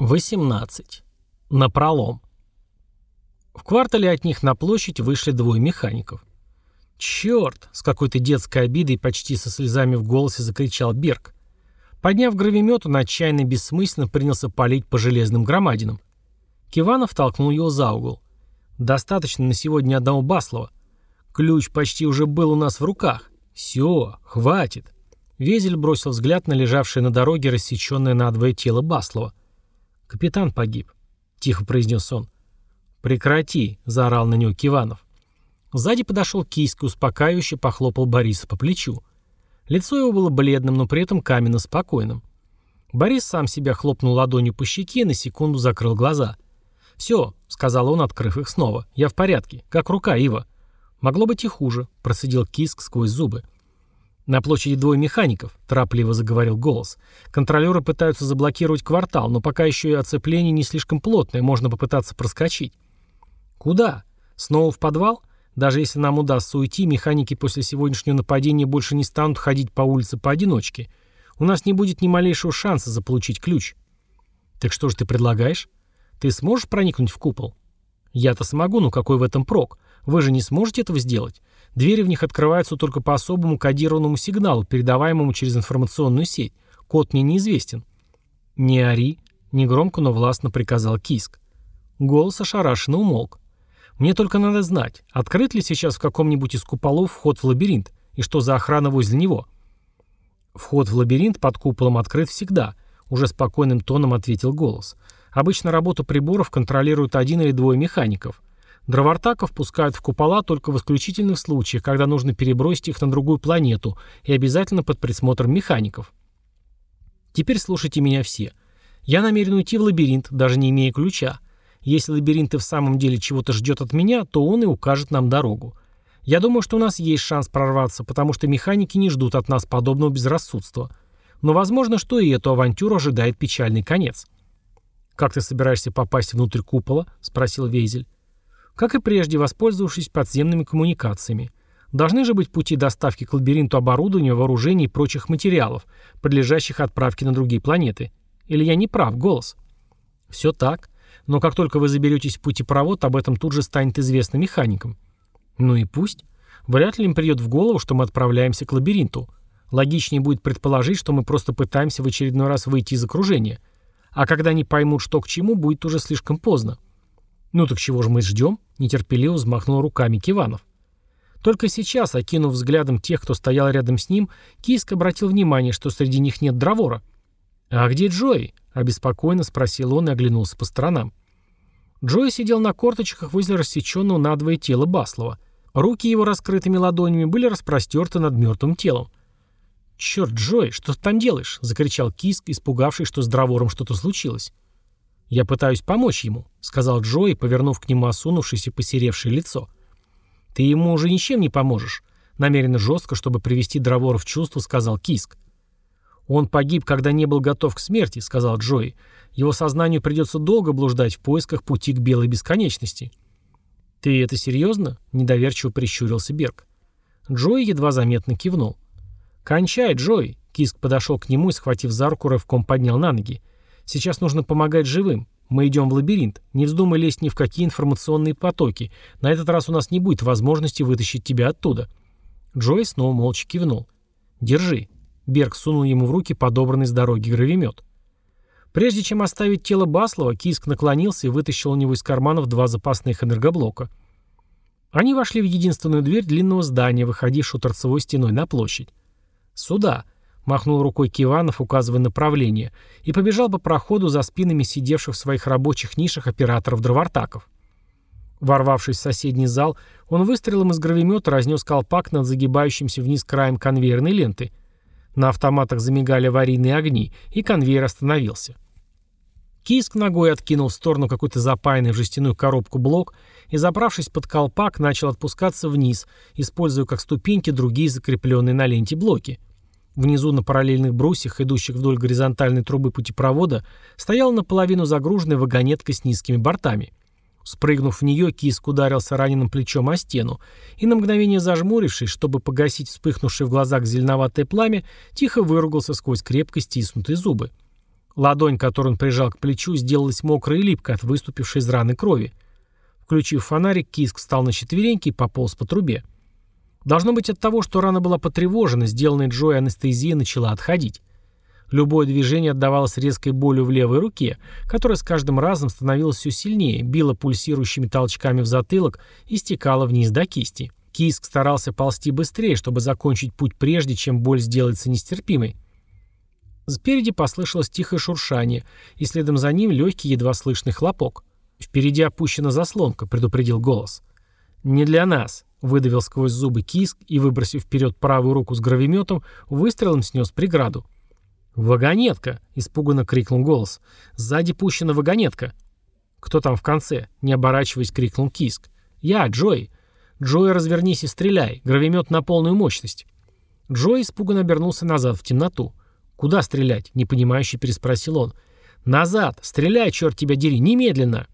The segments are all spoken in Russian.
18. Напролом. В квартале от них на площадь вышли двое механиков. «Черт!» — с какой-то детской обидой почти со слезами в голосе закричал Берг. Подняв гравимет, он отчаянно бессмысленно принялся палить по железным громадинам. Киванов толкнул его за угол. «Достаточно на сегодня одного Баслова. Ключ почти уже был у нас в руках. Все, хватит». Везель бросил взгляд на лежавшее на дороге рассеченное надвое тело Баслова. «Капитан погиб», — тихо произнес он. «Прекрати», — заорал на него Киванов. Сзади подошел Кийск и успокаивающе похлопал Бориса по плечу. Лицо его было бледным, но при этом каменно спокойным. Борис сам себя хлопнул ладонью по щеке и на секунду закрыл глаза. «Все», — сказал он, открыв их снова, — «я в порядке, как рука Ива». «Могло быть и хуже», — процедил Киск сквозь зубы. «На площади двое механиков», — торопливо заговорил голос. «Контролеры пытаются заблокировать квартал, но пока еще и оцепление не слишком плотное, можно попытаться проскочить». «Куда? Снова в подвал? Даже если нам удастся уйти, механики после сегодняшнего нападения больше не станут ходить по улице поодиночке. У нас не будет ни малейшего шанса заполучить ключ». «Так что же ты предлагаешь? Ты сможешь проникнуть в купол?» «Я-то смогу, но какой в этом прок? Вы же не сможете этого сделать. Двери в них открываются только по особому кодированному сигналу, передаваемому через информационную сеть. Код мне неизвестен. «Не ори», — негромко, но властно приказал Киск. Голос ошарашенно умолк. «Мне только надо знать, открыт ли сейчас в каком-нибудь из куполов вход в лабиринт, и что за охрана возле него?» «Вход в лабиринт под куполом открыт всегда», — уже спокойным тоном ответил голос. «Обычно работу приборов контролируют один или двое механиков. Дровартаков пускают в купола только в исключительных случаях, когда нужно перебросить их на другую планету и обязательно под присмотром механиков. Теперь слушайте меня все. Я намерен уйти в лабиринт, даже не имея ключа. Если лабиринт и в самом деле чего-то ждет от меня, то он и укажет нам дорогу. Я думаю, что у нас есть шанс прорваться, потому что механики не ждут от нас подобного безрассудства. Но возможно, что и эту авантюру ожидает печальный конец. «Как ты собираешься попасть внутрь купола?» – спросил Вейзель. Как и прежде, воспользовавшись подземными коммуникациями. Должны же быть пути доставки к лабиринту оборудования, вооружений и прочих материалов, подлежащих отправке на другие планеты. Или я не прав, голос? Все так. Но как только вы заберетесь в путепровод, об этом тут же станет известно механикам. Ну и пусть. Вряд ли им придет в голову, что мы отправляемся к лабиринту. Логичнее будет предположить, что мы просто пытаемся в очередной раз выйти из окружения. А когда они поймут, что к чему, будет уже слишком поздно. «Ну так чего же мы ждем?» – нетерпеливо взмахнул руками Киванов. Только сейчас, окинув взглядом тех, кто стоял рядом с ним, Киск обратил внимание, что среди них нет Дровора. «А где Джои?» – обеспокоенно спросил он и оглянулся по сторонам. Джои сидел на корточках возле рассеченного надвое тела Баслова. Руки его раскрытыми ладонями были распростерты над мертвым телом. «Черт, Джои, что ты там делаешь?» – закричал Киск, испугавшись, что с Дровором что-то случилось. «Я пытаюсь помочь ему», — сказал Джои, повернув к нему осунувшееся посеревшее лицо. «Ты ему уже ничем не поможешь», — намеренно жестко, чтобы привести Дровора в чувство, сказал Киск. «Он погиб, когда не был готов к смерти», — сказал Джои. «Его сознанию придется долго блуждать в поисках пути к белой бесконечности». «Ты это серьезно?» — недоверчиво прищурился Берг. Джои едва заметно кивнул. «Кончай, Джои!» Киск подошел к нему и, схватив за руку, рывком поднял на ноги. Сейчас нужно помогать живым. Мы идем в лабиринт. Не вздумай лезть ни в какие информационные потоки. На этот раз у нас не будет возможности вытащить тебя оттуда». Джой снова молча кивнул. «Держи». Берг сунул ему в руки подобранный с дороги гравимет. Прежде чем оставить тело Баслова, Киск наклонился и вытащил у него из карманов два запасных энергоблока. Они вошли в единственную дверь длинного здания, выходившую торцевой стеной на площадь. «Сюда», Махнул рукой Киванов, указывая направление, и побежал по проходу за спинами сидевших в своих рабочих нишах операторов дровартаков. Ворвавшись в соседний зал, он выстрелом из гравимета разнес колпак над загибающимся вниз краем конвейерной ленты. На автоматах замигали аварийные огни, и конвейер остановился. Киск ногой откинул в сторону какой-то запаянный в жестяную коробку блок и, забравшись под колпак, начал отпускаться вниз, используя как ступеньки другие закрепленные на ленте блоки. Внизу на параллельных брусьях, идущих вдоль горизонтальной трубы путепровода, стояла наполовину загруженная вагонетка с низкими бортами. Спрыгнув в нее, Киск ударился раненым плечом о стену и, на мгновение зажмурившись, чтобы погасить вспыхнувшее в глазах зеленоватое пламя, тихо выругался сквозь крепко стиснутые зубы. Ладонь, которую он прижал к плечу, сделалась мокрой и липкой от выступившей из раны крови. Включив фонарик, Киск встал на четвереньки и пополз по трубе. Должно быть от того, что рана была потревожена, сделанная Джой анестезия начала отходить. Любое движение отдавалось резкой болью в левой руке, которая с каждым разом становилась все сильнее, била пульсирующими толчками в затылок и стекала вниз до кисти. Киск старался ползти быстрее, чтобы закончить путь прежде, чем боль сделается нестерпимой. Спереди послышалось тихое шуршание, и следом за ним легкий, едва слышный хлопок. «Впереди опущена заслонка», — предупредил голос. «Не для нас», — выдавил сквозь зубы киск и, выбросив вперед правую руку с гравиметом, выстрелом снес преграду. «Вагонетка!» — испуганно крикнул голос. «Сзади пущена вагонетка!» «Кто там в конце?» — не оборачиваясь, крикнул Киск. «Я, Джой!» «Джой, развернись и стреляй! Гравимет на полную мощность!» Джой испуганно обернулся назад в темноту. «Куда стрелять?» — непонимающе переспросил он. «Назад! Стреляй, черт тебя дери! Немедленно!»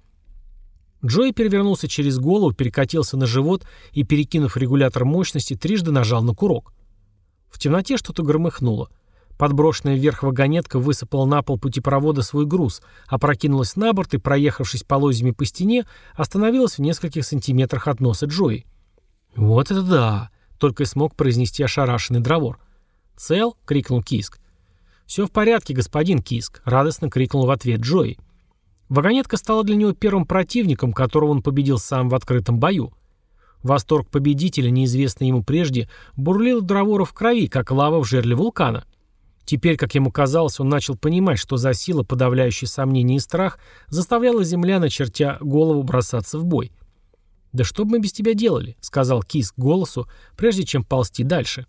Джой перевернулся через голову, перекатился на живот и, перекинув регулятор мощности, трижды нажал на курок. В темноте что-то громыхнуло. Подброшенная вверх вагонетка высыпала на пол путепровода свой груз, опрокинулась на борт и, проехавшись полозьями по стене, остановилась в нескольких сантиметрах от носа Джои. «Вот это да!» — только и смог произнести ошарашенный дровор. «Цел?» — крикнул Киск. «Все в порядке, господин Киск», — радостно крикнул в ответ Джои. Вагонетка стала для него первым противником, которого он победил сам в открытом бою. Восторг победителя, неизвестный ему прежде, бурлил Дровору в крови, как лава в жерле вулкана. Теперь, как ему казалось, он начал понимать, что за сила, подавляющая сомнения и страх, заставляла земля, начертя голову, бросаться в бой. «Да что бы мы без тебя делали?» — сказал Кис голосу, прежде чем ползти дальше.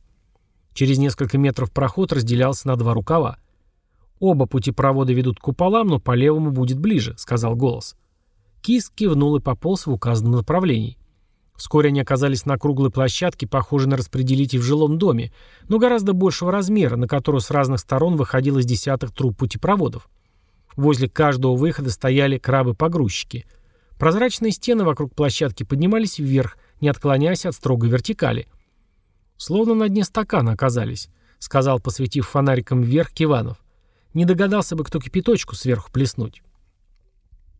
Через несколько метров проход разделялся на два рукава. «Оба путепровода ведут к куполам, но по левому будет ближе», — сказал голос. Кис кивнул и пополз в указанном направлении. Вскоре они оказались на круглой площадке, похожей на распределитель в жилом доме, но гораздо большего размера, на которую с разных сторон выходило из десяток труб путепроводов. Возле каждого выхода стояли крабы-погрузчики. Прозрачные стены вокруг площадки поднимались вверх, не отклоняясь от строгой вертикали. «Словно на дне стакана оказались», — сказал, посветив фонариком вверх Киванов. «Не догадался бы, кто кипяточку сверху плеснуть».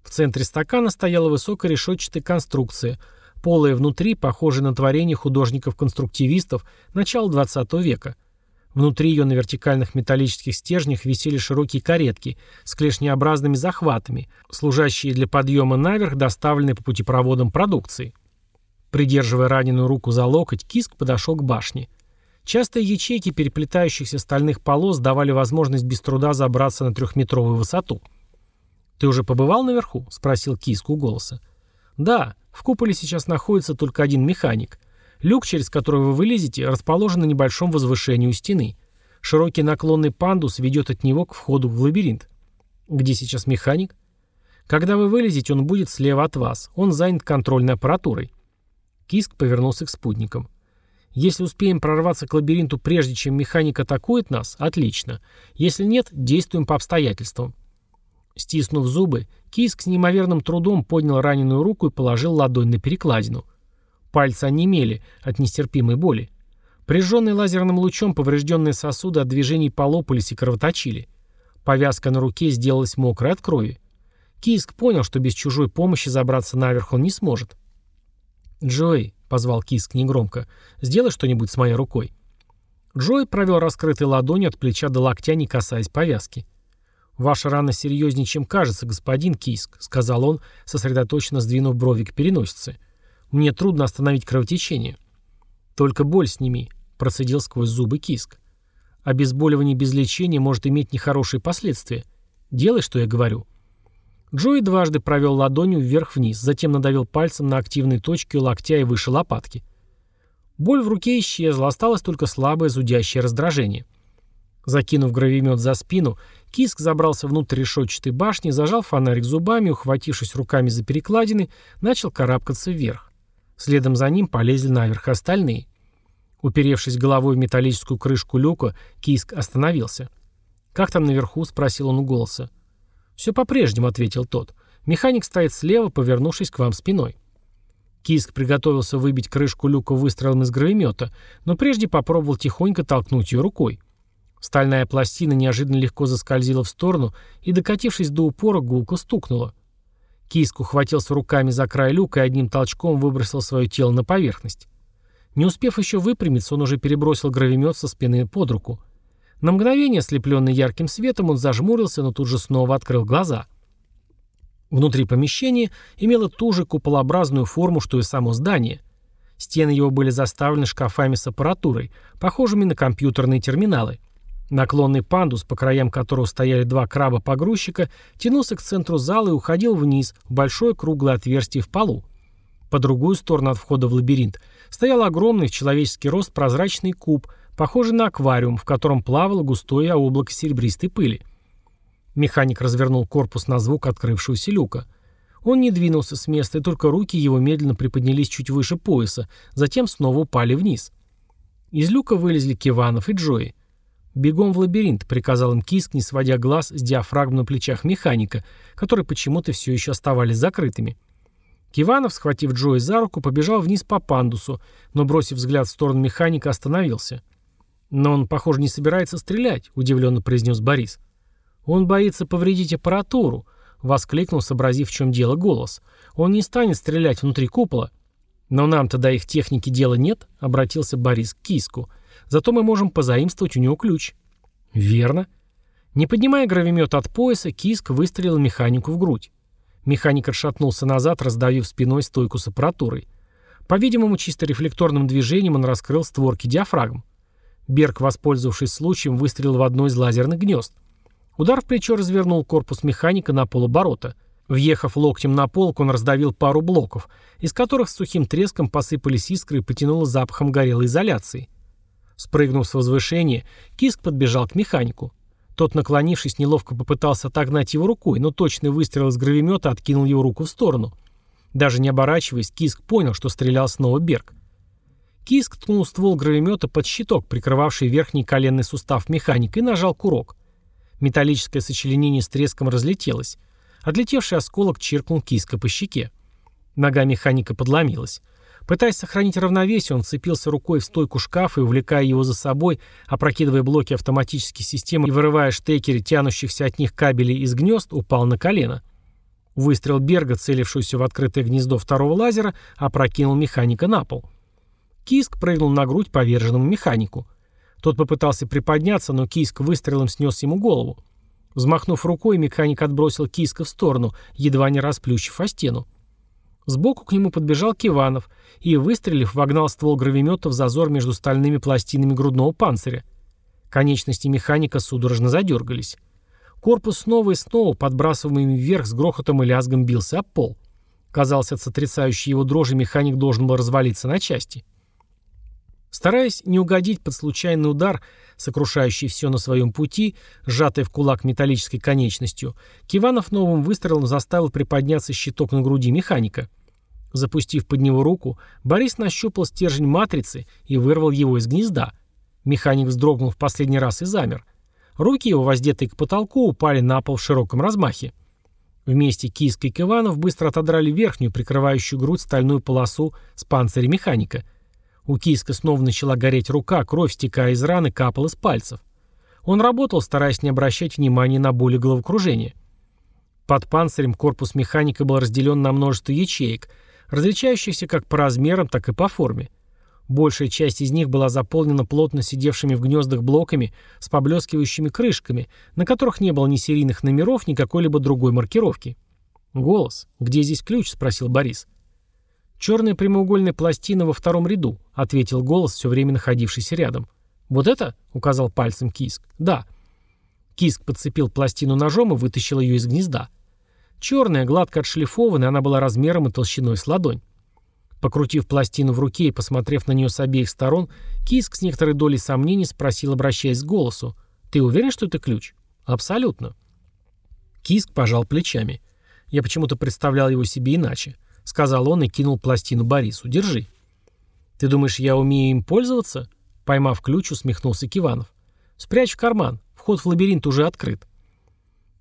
В центре стакана стояла высокая решетчатая конструкция — Полая внутри, похожая на творение художников-конструктивистов начала XX века. Внутри ее на вертикальных металлических стержнях висели широкие каретки с клешнеобразными захватами, служащие для подъема наверх, доставленной по путепроводам продукции. Придерживая раненую руку за локоть, Киск подошел к башне. Частые ячейки переплетающихся стальных полос давали возможность без труда забраться на трехметровую высоту. «Ты уже побывал наверху?» — спросил Киск у голоса. «Да, в куполе сейчас находится только один механик. Люк, через который вы вылезете, расположен на небольшом возвышении у стены. Широкий наклонный пандус ведет от него к входу в лабиринт. Где сейчас механик? Когда вы вылезете, он будет слева от вас. Он занят контрольной аппаратурой. Киск повернулся к спутникам. Если успеем прорваться к лабиринту прежде, чем механик атакует нас, отлично. Если нет, действуем по обстоятельствам. Стиснув зубы, Киск с неимоверным трудом поднял раненую руку и положил ладонь на перекладину. Пальцы онемели от нестерпимой боли. Прижженные лазерным лучом поврежденные сосуды от движений полопались и кровоточили. Повязка на руке сделалась мокрой от крови. Киск понял, что без чужой помощи забраться наверх он не сможет. «Джой», — позвал Киск негромко, — «сделай что-нибудь с моей рукой». Джой провел раскрытой ладонью от плеча до локтя, не касаясь повязки. «Ваша рана серьезнее, чем кажется, господин Киск», — сказал он, сосредоточенно сдвинув брови к переносице. «Мне трудно остановить кровотечение». «Только боль сними», — процедил сквозь зубы Киск. «Обезболивание без лечения может иметь нехорошие последствия. Делай, что я говорю». Джои дважды провел ладонью вверх-вниз, затем надавил пальцем на активные точки у локтя и выше лопатки. Боль в руке исчезла, осталось только слабое зудящее раздражение. Закинув гравимет за спину, Киск забрался внутрь решетчатой башни, зажал фонарик зубами, ухватившись руками за перекладины, начал карабкаться вверх. Следом за ним полезли наверх остальные. Уперевшись головой в металлическую крышку люка, Киск остановился. «Как там наверху?» — спросил он у голоса. «Все по-прежнему», — ответил тот. «Механик стоит слева, повернувшись к вам спиной». Киск приготовился выбить крышку люка выстрелом из гравимета, но прежде попробовал тихонько толкнуть ее рукой. Стальная пластина неожиданно легко заскользила в сторону и, докатившись до упора, гулко стукнула. Киск ухватился руками за край люка и одним толчком выбросил свое тело на поверхность. Не успев еще выпрямиться, он уже перебросил гравимет со спины под руку. На мгновение, ослепленный ярким светом, он зажмурился, но тут же снова открыл глаза. Внутри помещения имело ту же куполообразную форму, что и само здание. Стены его были заставлены шкафами с аппаратурой, похожими на компьютерные терминалы. Наклонный пандус, по краям которого стояли два краба-погрузчика, тянулся к центру зала и уходил вниз, в большое круглое отверстие в полу. По другую сторону от входа в лабиринт стоял огромный в человеческий рост прозрачный куб, похожий на аквариум, в котором плавало густое облако серебристой пыли. Механик развернул корпус на звук открывшегося люка. Он не двинулся с места, и только руки его медленно приподнялись чуть выше пояса, затем снова упали вниз. Из люка вылезли Киванов и Джои. «Бегом в лабиринт», — приказал им Киск, не сводя глаз с диафрагм на плечах механика, которые почему-то все еще оставались закрытыми. Киванов, схватив Джои за руку, побежал вниз по пандусу, но, бросив взгляд в сторону механика, остановился. «Но он, похоже, не собирается стрелять», — удивленно произнес Борис. «Он боится повредить аппаратуру», — воскликнул, сообразив, в чем дело голос. «Он не станет стрелять внутри купола». «Но нам-то до их техники дела нет», — обратился Борис к Киску. Зато мы можем позаимствовать у него ключ». «Верно». Не поднимая гравимет от пояса, Киск выстрелил механику в грудь. Механик отшатнулся назад, раздавив спиной стойку с аппаратурой. По-видимому, чисто рефлекторным движением он раскрыл створки диафрагм. Берг, воспользовавшись случаем, выстрелил в одно из лазерных гнезд. Удар в плечо развернул корпус механика на полоборота. Въехав локтем на полку, он раздавил пару блоков, из которых с сухим треском посыпались искры и потянуло запахом горелой изоляции. Спрыгнув с возвышения, Киск подбежал к механику. Тот, наклонившись, неловко попытался отогнать его рукой, но точный выстрел из гравимета откинул его руку в сторону. Даже не оборачиваясь, Киск понял, что стрелял снова Берг. Киск ткнул ствол гравимета под щиток, прикрывавший верхний коленный сустав механика, и нажал курок. Металлическое сочленение с треском разлетелось. Отлетевший осколок чиркнул Киска по щеке. Нога механика подломилась. Пытаясь сохранить равновесие, он вцепился рукой в стойку шкафа и, увлекая его за собой, опрокидывая блоки автоматической системы и вырывая штекеры тянущихся от них кабелей из гнезд, упал на колено. Выстрел Берга, целившуюся в открытое гнездо второго лазера, опрокинул механика на пол. Киск прыгнул на грудь поверженному механику. Тот попытался приподняться, но Киск выстрелом снес ему голову. Взмахнув рукой, механик отбросил Киска в сторону, едва не расплющив о стену. Сбоку к нему подбежал Киванов и, выстрелив, вогнал ствол гравимета в зазор между стальными пластинами грудного панциря. Конечности механика судорожно задергались. Корпус снова и снова, подбрасываемый вверх, с грохотом и лязгом бился об пол. Казалось, от сотрясающей его дрожи механик должен был развалиться на части. Стараясь не угодить под случайный удар, сокрушающий все на своем пути, сжатый в кулак металлической конечностью, Киванов новым выстрелом заставил приподняться щиток на груди механика. Запустив под него руку, Борис нащупал стержень матрицы и вырвал его из гнезда. Механик вздрогнул в последний раз и замер. Руки его, воздетые к потолку, упали на пол в широком размахе. Вместе Киска и Киванов быстро отодрали верхнюю, прикрывающую грудь стальную полосу с панциря механика. У Киска снова начала гореть рука, кровь, стекая из раны, капала из пальцев. Он работал, стараясь не обращать внимания на боли головокружения. Под панцирем корпус механика был разделен на множество ячеек – различающихся как по размерам, так и по форме. Большая часть из них была заполнена плотно сидевшими в гнездах блоками с поблескивающими крышками, на которых не было ни серийных номеров, ни какой-либо другой маркировки. «Голос. Где здесь ключ?» — спросил Борис. «Черная прямоугольная пластина во втором ряду», — ответил голос, все время находившийся рядом. «Вот это?» — указал пальцем Киск. «Да». Киск подцепил пластину ножом и вытащил ее из гнезда. Черная, гладко отшлифованная, она была размером и толщиной с ладонь. Покрутив пластину в руке и посмотрев на нее с обеих сторон, Киск с некоторой долей сомнений спросил, обращаясь к голосу. «Ты уверен, что это ключ?» «Абсолютно». Киск пожал плечами. Я почему-то представлял его себе иначе. Сказал он и кинул пластину Борису. «Держи». «Ты думаешь, я умею им пользоваться?» Поймав ключ, усмехнулся Киванов. «Спрячь в карман. Вход в лабиринт уже открыт».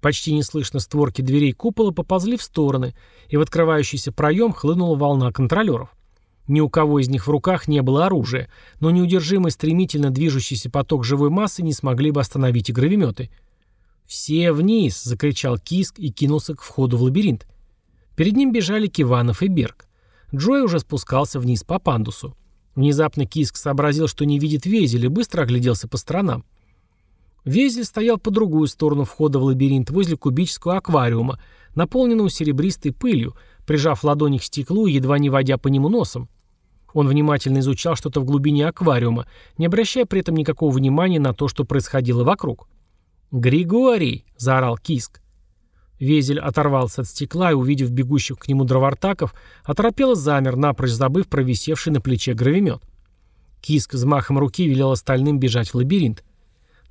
Почти неслышно створки дверей купола поползли в стороны, и в открывающийся проем хлынула волна контролеров. Ни у кого из них в руках не было оружия, но неудержимый стремительно движущийся поток живой массы не смогли бы остановить и гравиметы. «Все вниз!» — закричал Киск и кинулся к входу в лабиринт. Перед ним бежали Киванов и Берг. Джой уже спускался вниз по пандусу. Внезапно Киск сообразил, что не видит Везель и быстро огляделся по сторонам. Везель стоял по другую сторону входа в лабиринт возле кубического аквариума, наполненного серебристой пылью, прижав ладони к стеклу и едва не водя по нему носом. Он внимательно изучал что-то в глубине аквариума, не обращая при этом никакого внимания на то, что происходило вокруг. «Григорий!» — заорал Киск. Везель оторвался от стекла и, увидев бегущих к нему дровартаков, оторопело замер, напрочь забыв про висевший на плече гравимет. Киск взмахом руки велел остальным бежать в лабиринт.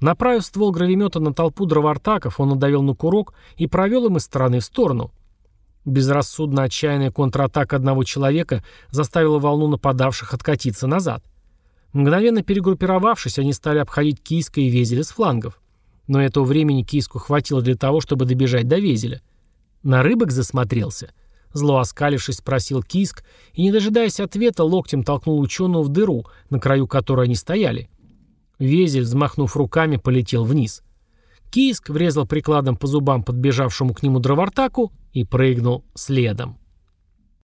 Направив ствол гравимета на толпу дровартаков, он надавил на курок и провел им из стороны в сторону — Безрассудно отчаянная контратака одного человека заставила волну нападавших откатиться назад. Мгновенно перегруппировавшись, они стали обходить Киска и Везеля с флангов. Но этого времени Киску хватило для того, чтобы добежать до Везеля. На рыбок засмотрелся. Зло оскалившись, спросил Киск и, не дожидаясь ответа, локтем толкнул ученого в дыру, на краю которой они стояли. Везель, взмахнув руками, полетел вниз. Киск врезал прикладом по зубам подбежавшему к нему дровартаку и прыгнул следом.